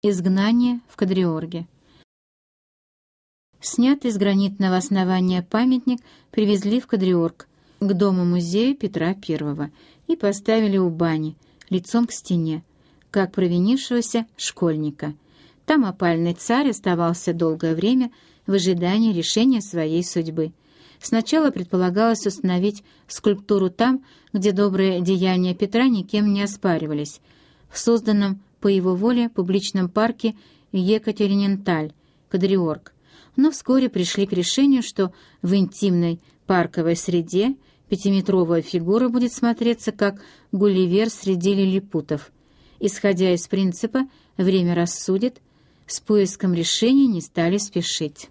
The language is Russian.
Изгнание в Кадриорге. Снятый с гранитного основания памятник привезли в Кадриорг, к дому-музею Петра I, и поставили у бани, лицом к стене, как провинившегося школьника. Там опальный царь оставался долгое время в ожидании решения своей судьбы. Сначала предполагалось установить скульптуру там, где добрые деяния Петра никем не оспаривались, в созданном по его воле публичном парке Екатериненталь, Кадриорг, но вскоре пришли к решению, что в интимной парковой среде пятиметровая фигура будет смотреться как Гулливер среди лилипутов. Исходя из принципа «время рассудит», с поиском решения не стали спешить.